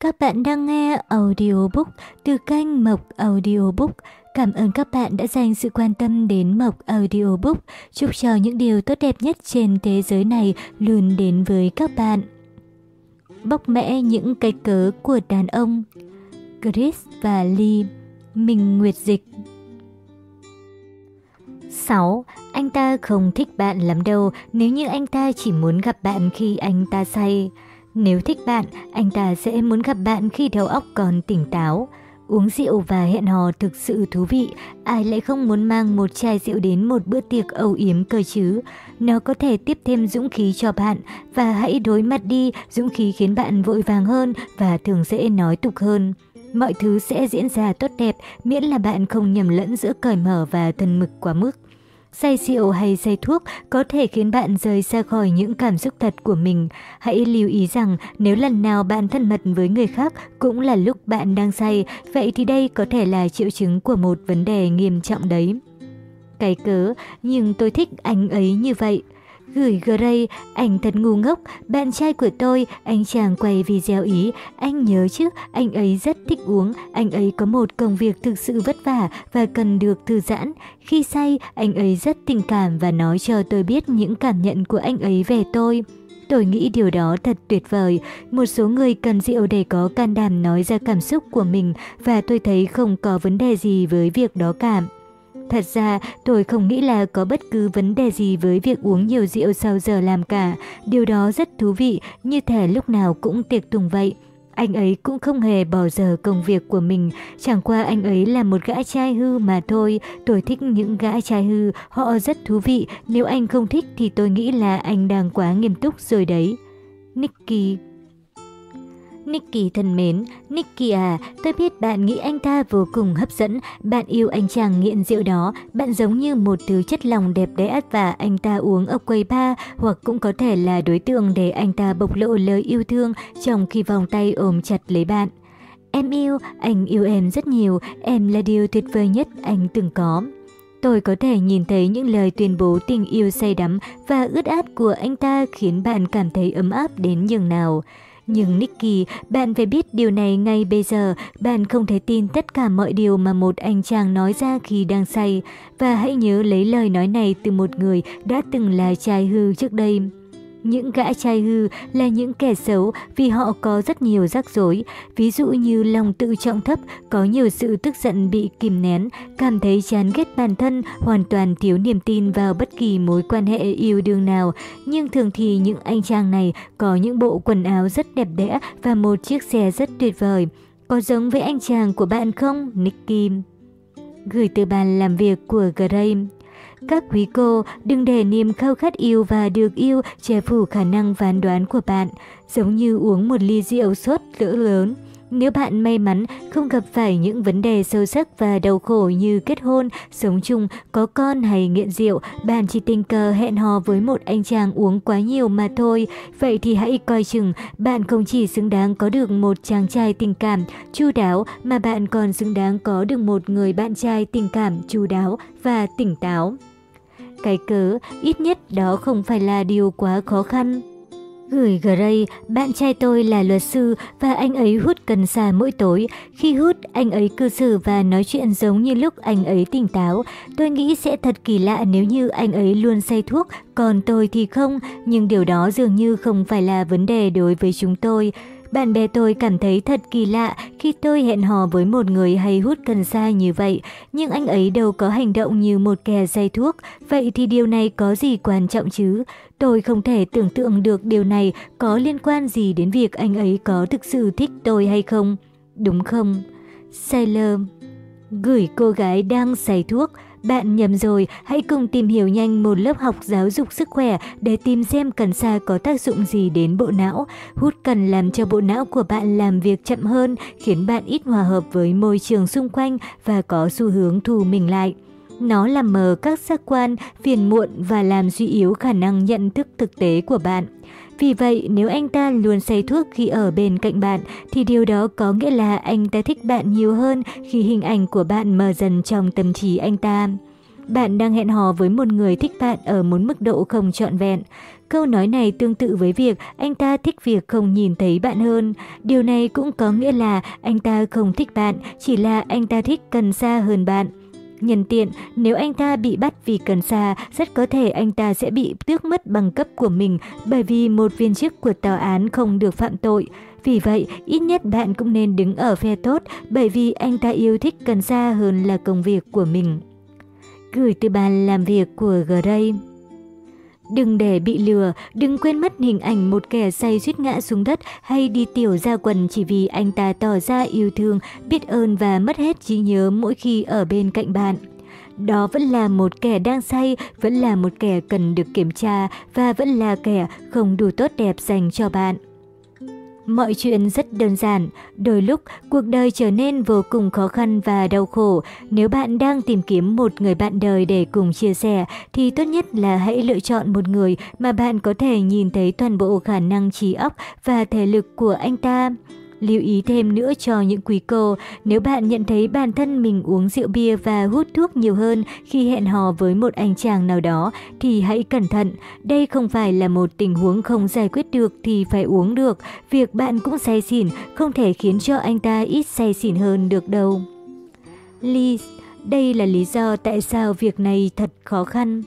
Các bạn đang nghe audiobook từ kênh Mộc Audiobook. Cảm ơn các bạn đã dành sự quan tâm đến Mộc Audiobook. Chúc cho những điều tốt đẹp nhất trên thế giới này luôn đến với các bạn. Bóc mẽ những cái cớ của đàn ông, Chris và Lee Mình Nguyệt Dịch 6. Anh ta không thích bạn lắm đâu nếu như anh ta chỉ muốn gặp bạn khi anh ta say. Nếu thích bạn, anh ta sẽ muốn gặp bạn khi đầu óc còn tỉnh táo. Uống rượu và hẹn hò thực sự thú vị, ai lại không muốn mang một chai rượu đến một bữa tiệc âu yếm cơ chứ. Nó có thể tiếp thêm dũng khí cho bạn và hãy đối mặt đi, dũng khí khiến bạn vội vàng hơn và thường dễ nói tục hơn. Mọi thứ sẽ diễn ra tốt đẹp miễn là bạn không nhầm lẫn giữa cởi mở và thân mực quá mức. Say rượu hay say thuốc có thể khiến bạn rời xa khỏi những cảm xúc thật của mình. Hãy lưu ý rằng nếu lần nào bạn thân mật với người khác cũng là lúc bạn đang say, vậy thì đây có thể là triệu chứng của một vấn đề nghiêm trọng đấy. Cái cớ, nhưng tôi thích anh ấy như vậy. Gửi Gray, anh thật ngu ngốc, bạn trai của tôi, anh chàng quay video ý, anh nhớ chứ, anh ấy rất thích uống, anh ấy có một công việc thực sự vất vả và cần được thư giãn. Khi say, anh ấy rất tình cảm và nói cho tôi biết những cảm nhận của anh ấy về tôi. Tôi nghĩ điều đó thật tuyệt vời. Một số người cần rượu để có can đảm nói ra cảm xúc của mình và tôi thấy không có vấn đề gì với việc đó cả. Thật ra, tôi không nghĩ là có bất cứ vấn đề gì với việc uống nhiều rượu sau giờ làm cả. Điều đó rất thú vị, như thể lúc nào cũng tiệc tùng vậy. Anh ấy cũng không hề bỏ giờ công việc của mình, chẳng qua anh ấy là một gã trai hư mà thôi. Tôi thích những gã trai hư, họ rất thú vị. Nếu anh không thích thì tôi nghĩ là anh đang quá nghiêm túc rồi đấy. Nicky Nicky thân mến, Nicky à, tôi biết bạn nghĩ anh ta vô cùng hấp dẫn, bạn yêu anh chàng nghiện rượu đó, bạn giống như một thứ chất lòng đẹp đẽ và anh ta uống ở quầy bar hoặc cũng có thể là đối tượng để anh ta bộc lộ lời yêu thương trong khi vòng tay ôm chặt lấy bạn. Em yêu, anh yêu em rất nhiều, em là điều tuyệt vời nhất anh từng có. Tôi có thể nhìn thấy những lời tuyên bố tình yêu say đắm và ướt át của anh ta khiến bạn cảm thấy ấm áp đến nhường nào. Nhưng Nicky, bạn phải biết điều này ngay bây giờ, bạn không thể tin tất cả mọi điều mà một anh chàng nói ra khi đang say. Và hãy nhớ lấy lời nói này từ một người đã từng là trai hư trước đây. Những gã trai hư là những kẻ xấu vì họ có rất nhiều rắc rối, ví dụ như lòng tự trọng thấp, có nhiều sự tức giận bị kìm nén, cảm thấy chán ghét bản thân, hoàn toàn thiếu niềm tin vào bất kỳ mối quan hệ yêu đương nào. Nhưng thường thì những anh chàng này có những bộ quần áo rất đẹp đẽ và một chiếc xe rất tuyệt vời. Có giống với anh chàng của bạn không, Nick Kim? Gửi từ bàn làm việc của Graham. Các quý cô, đừng để niềm khao khát yêu và được yêu che phủ khả năng phán đoán của bạn, giống như uống một ly rượu sốt cỡ lớn. Nếu bạn may mắn không gặp phải những vấn đề sâu sắc và đau khổ như kết hôn, sống chung, có con hay nghiện rượu, bạn chỉ tình cờ hẹn hò với một anh chàng uống quá nhiều mà thôi. Vậy thì hãy coi chừng, bạn không chỉ xứng đáng có được một chàng trai tình cảm, chu đáo, mà bạn còn xứng đáng có được một người bạn trai tình cảm, chu đáo và tỉnh táo. Cái cớ, ít nhất đó không phải là điều quá khó khăn. Gửi Gray, bạn trai tôi là luật sư và anh ấy hút cần sa mỗi tối. Khi hút, anh ấy cư xử và nói chuyện giống như lúc anh ấy tỉnh táo. Tôi nghĩ sẽ thật kỳ lạ nếu như anh ấy luôn say thuốc, còn tôi thì không. Nhưng điều đó dường như không phải là vấn đề đối với chúng tôi. Bạn bè tôi cảm thấy thật kỳ lạ khi tôi hẹn hò với một người hay hút cần sa như vậy, nhưng anh ấy đâu có hành động như một kẻ say thuốc, vậy thì điều này có gì quan trọng chứ? Tôi không thể tưởng tượng được điều này có liên quan gì đến việc anh ấy có thực sự thích tôi hay không, đúng không? Sailor Gửi cô gái đang say thuốc, bạn nhầm rồi, hãy cùng tìm hiểu nhanh một lớp học giáo dục sức khỏe để tìm xem cần sa có tác dụng gì đến bộ não. Hút cần làm cho bộ não của bạn làm việc chậm hơn, khiến bạn ít hòa hợp với môi trường xung quanh và có xu hướng thu mình lại. Nó làm mờ các giác quan, phiền muộn và làm suy yếu khả năng nhận thức thực tế của bạn. Vì vậy, nếu anh ta luôn say thuốc khi ở bên cạnh bạn, thì điều đó có nghĩa là anh ta thích bạn nhiều hơn khi hình ảnh của bạn mờ dần trong tâm trí anh ta. bạn đang hẹn hò với một người thích bạn ở một mức độ không trọn vẹn. Câu nói này tương tự với việc anh ta thích việc không nhìn thấy bạn hơn. Điều này cũng có nghĩa là anh ta không thích bạn, chỉ là anh ta thích cần xa hơn bạn. Nhân tiện, nếu anh ta bị bắt vì cần xa, rất có thể anh ta sẽ bị tước mất bằng cấp của mình bởi vì một viên chức của tòa án không được phạm tội. Vì vậy, ít nhất bạn cũng nên đứng ở phe tốt bởi vì anh ta yêu thích cần xa hơn là công việc của mình. Gửi từ bàn làm việc của Gray Đừng để bị lừa, đừng quên mất hình ảnh một kẻ say suýt ngã xuống đất hay đi tiểu ra quần chỉ vì anh ta tỏ ra yêu thương, biết ơn và mất hết trí nhớ mỗi khi ở bên cạnh bạn. Đó vẫn là một kẻ đang say, vẫn là một kẻ cần được kiểm tra và vẫn là kẻ không đủ tốt đẹp dành cho bạn. Mọi chuyện rất đơn giản, đôi lúc cuộc đời trở nên vô cùng khó khăn và đau khổ. Nếu bạn đang tìm kiếm một người bạn đời để cùng chia sẻ, thì tốt nhất là hãy lựa chọn một người mà bạn có thể nhìn thấy toàn bộ khả năng trí óc và thể lực của anh ta. Lưu ý thêm nữa cho những quý cô, nếu bạn nhận thấy bản thân mình uống rượu bia và hút thuốc nhiều hơn khi hẹn hò với một anh chàng nào đó, thì hãy cẩn thận. Đây không phải là một tình huống không giải quyết được thì phải uống được. Việc bạn cũng say xỉn không thể khiến cho anh ta ít say xỉn hơn được đâu. Liz, đây là lý do tại sao việc này thật khó khăn.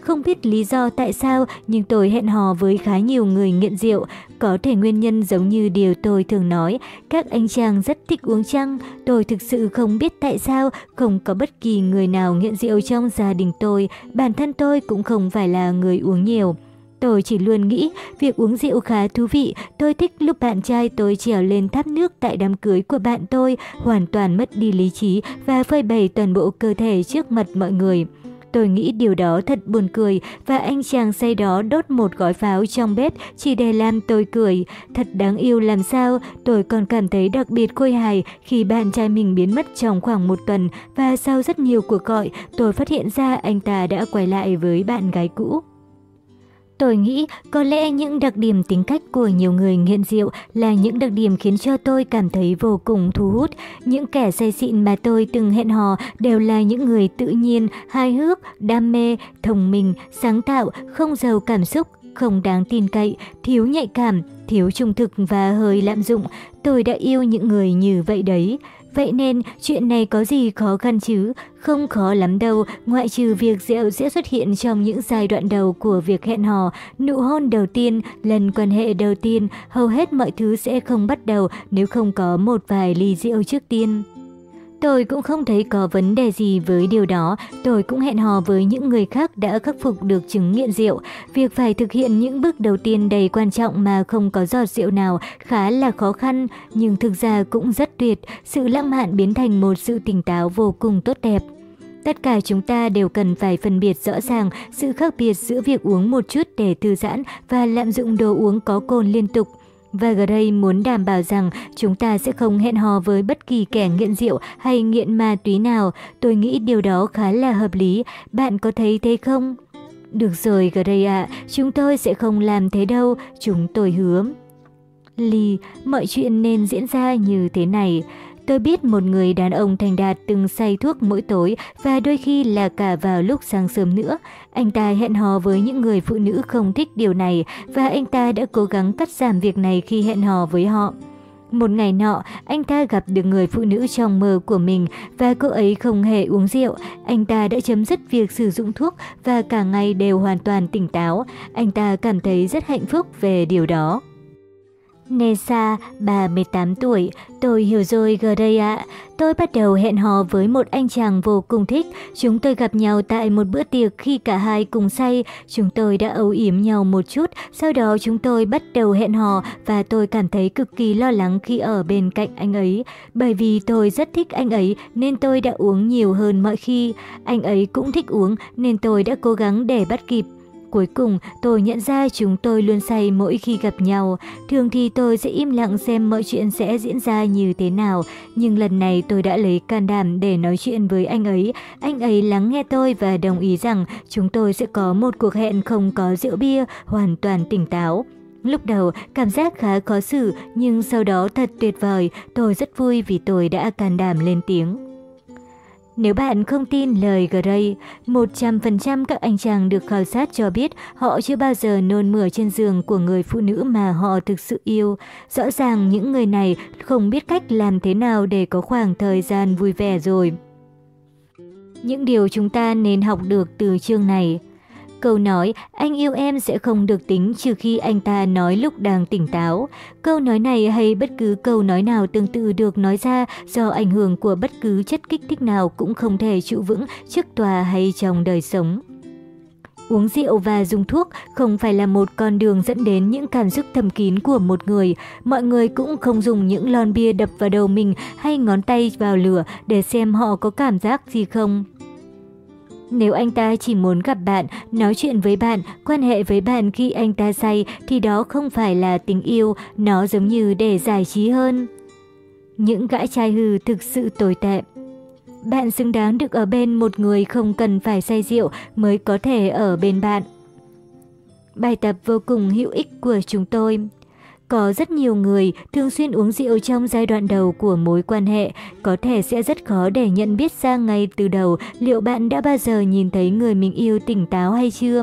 Không biết lý do tại sao nhưng tôi hẹn hò với khá nhiều người nghiện rượu. Có thể nguyên nhân giống như điều tôi thường nói, các anh chàng rất thích uống chăng. Tôi thực sự không biết tại sao không có bất kỳ người nào nghiện rượu trong gia đình tôi. Bản thân tôi cũng không phải là người uống nhiều. Tôi chỉ luôn nghĩ việc uống rượu khá thú vị. Tôi thích lúc bạn trai tôi trèo lên tháp nước tại đám cưới của bạn tôi, hoàn toàn mất đi lý trí và phơi bày toàn bộ cơ thể trước mặt mọi người. Tôi nghĩ điều đó thật buồn cười và anh chàng say đó đốt một gói pháo trong bếp chỉ để làm tôi cười. Thật đáng yêu làm sao, tôi còn cảm thấy đặc biệt khôi hài khi bạn trai mình biến mất trong khoảng một tuần và sau rất nhiều cuộc gọi, tôi phát hiện ra anh ta đã quay lại với bạn gái cũ. Tôi nghĩ có lẽ những đặc điểm tính cách của nhiều người nghiện rượu là những đặc điểm khiến cho tôi cảm thấy vô cùng thu hút. Những kẻ say xịn mà tôi từng hẹn hò đều là những người tự nhiên, hài hước, đam mê, thông minh, sáng tạo, không giàu cảm xúc, không đáng tin cậy, thiếu nhạy cảm, thiếu trung thực và hơi lạm dụng. Tôi đã yêu những người như vậy đấy. Vậy nên chuyện này có gì khó khăn chứ? Không khó lắm đâu, ngoại trừ việc rượu sẽ xuất hiện trong những giai đoạn đầu của việc hẹn hò, nụ hôn đầu tiên, lần quan hệ đầu tiên, hầu hết mọi thứ sẽ không bắt đầu nếu không có một vài ly rượu trước tiên. Tôi cũng không thấy có vấn đề gì với điều đó, tôi cũng hẹn hò với những người khác đã khắc phục được chứng nghiện rượu. Việc phải thực hiện những bước đầu tiên đầy quan trọng mà không có giọt rượu nào khá là khó khăn, nhưng thực ra cũng rất tuyệt, sự lãng mạn biến thành một sự tỉnh táo vô cùng tốt đẹp. Tất cả chúng ta đều cần phải phân biệt rõ ràng sự khác biệt giữa việc uống một chút để thư giãn và lạm dụng đồ uống có cồn liên tục. Và Gray muốn đảm bảo rằng chúng ta sẽ không hẹn hò với bất kỳ kẻ nghiện rượu hay nghiện ma túy nào. Tôi nghĩ điều đó khá là hợp lý. Bạn có thấy thế không? Được rồi Gray ạ, chúng tôi sẽ không làm thế đâu, chúng tôi hứa. Lee, mọi chuyện nên diễn ra như thế này. Tôi biết một người đàn ông thành đạt từng say thuốc mỗi tối và đôi khi là cả vào lúc sáng sớm nữa. Anh ta hẹn hò với những người phụ nữ không thích điều này và anh ta đã cố gắng cắt giảm việc này khi hẹn hò với họ. Một ngày nọ, anh ta gặp được người phụ nữ trong mơ của mình và cô ấy không hề uống rượu. Anh ta đã chấm dứt việc sử dụng thuốc và cả ngày đều hoàn toàn tỉnh táo. Anh ta cảm thấy rất hạnh phúc về điều đó. Nessa, 38 tuổi, tôi hiểu rồi gờ đây ạ. Tôi bắt đầu hẹn hò với một anh chàng vô cùng thích. Chúng tôi gặp nhau tại một bữa tiệc khi cả hai cùng say. Chúng tôi đã âu yếm nhau một chút, sau đó chúng tôi bắt đầu hẹn hò và tôi cảm thấy cực kỳ lo lắng khi ở bên cạnh anh ấy. Bởi vì tôi rất thích anh ấy nên tôi đã uống nhiều hơn mọi khi. Anh ấy cũng thích uống nên tôi đã cố gắng để bắt kịp. Cuối cùng, tôi nhận ra chúng tôi luôn say mỗi khi gặp nhau. Thường thì tôi sẽ im lặng xem mọi chuyện sẽ diễn ra như thế nào. Nhưng lần này tôi đã lấy can đảm để nói chuyện với anh ấy. Anh ấy lắng nghe tôi và đồng ý rằng chúng tôi sẽ có một cuộc hẹn không có rượu bia, hoàn toàn tỉnh táo. Lúc đầu, cảm giác khá khó xử, nhưng sau đó thật tuyệt vời. Tôi rất vui vì tôi đã can đảm lên tiếng. Nếu bạn không tin lời Gray, 100% các anh chàng được khảo sát cho biết họ chưa bao giờ nôn mửa trên giường của người phụ nữ mà họ thực sự yêu. Rõ ràng những người này không biết cách làm thế nào để có khoảng thời gian vui vẻ rồi. Những điều chúng ta nên học được từ chương này. Câu nói, anh yêu em sẽ không được tính trừ khi anh ta nói lúc đang tỉnh táo. Câu nói này hay bất cứ câu nói nào tương tự được nói ra do ảnh hưởng của bất cứ chất kích thích nào cũng không thể trụ vững trước tòa hay trong đời sống. Uống rượu và dùng thuốc không phải là một con đường dẫn đến những cảm xúc thầm kín của một người. Mọi người cũng không dùng những lon bia đập vào đầu mình hay ngón tay vào lửa để xem họ có cảm giác gì không. Nếu anh ta chỉ muốn gặp bạn, nói chuyện với bạn, quan hệ với bạn khi anh ta say thì đó không phải là tình yêu, nó giống như để giải trí hơn. Những gã trai hư thực sự tồi tệ. Bạn xứng đáng được ở bên một người không cần phải say rượu mới có thể ở bên bạn. Bài tập vô cùng hữu ích của chúng tôi. Có rất nhiều người thường xuyên uống rượu trong giai đoạn đầu của mối quan hệ, có thể sẽ rất khó để nhận biết ra ngay từ đầu liệu bạn đã bao giờ nhìn thấy người mình yêu tỉnh táo hay chưa.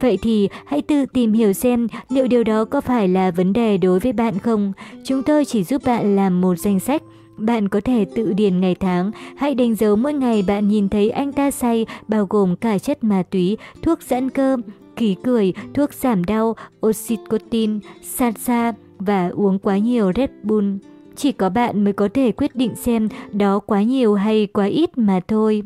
Vậy thì hãy tự tìm hiểu xem liệu điều đó có phải là vấn đề đối với bạn không. Chúng tôi chỉ giúp bạn làm một danh sách. Bạn có thể tự điền ngày tháng, hãy đánh dấu mỗi ngày bạn nhìn thấy anh ta say, bao gồm cả chất ma túy, thuốc giãn cơ, khí cười, thuốc giảm đau, oxycotin, salsa và uống quá nhiều Red Bull. Chỉ có bạn mới có thể quyết định xem đó quá nhiều hay quá ít mà thôi.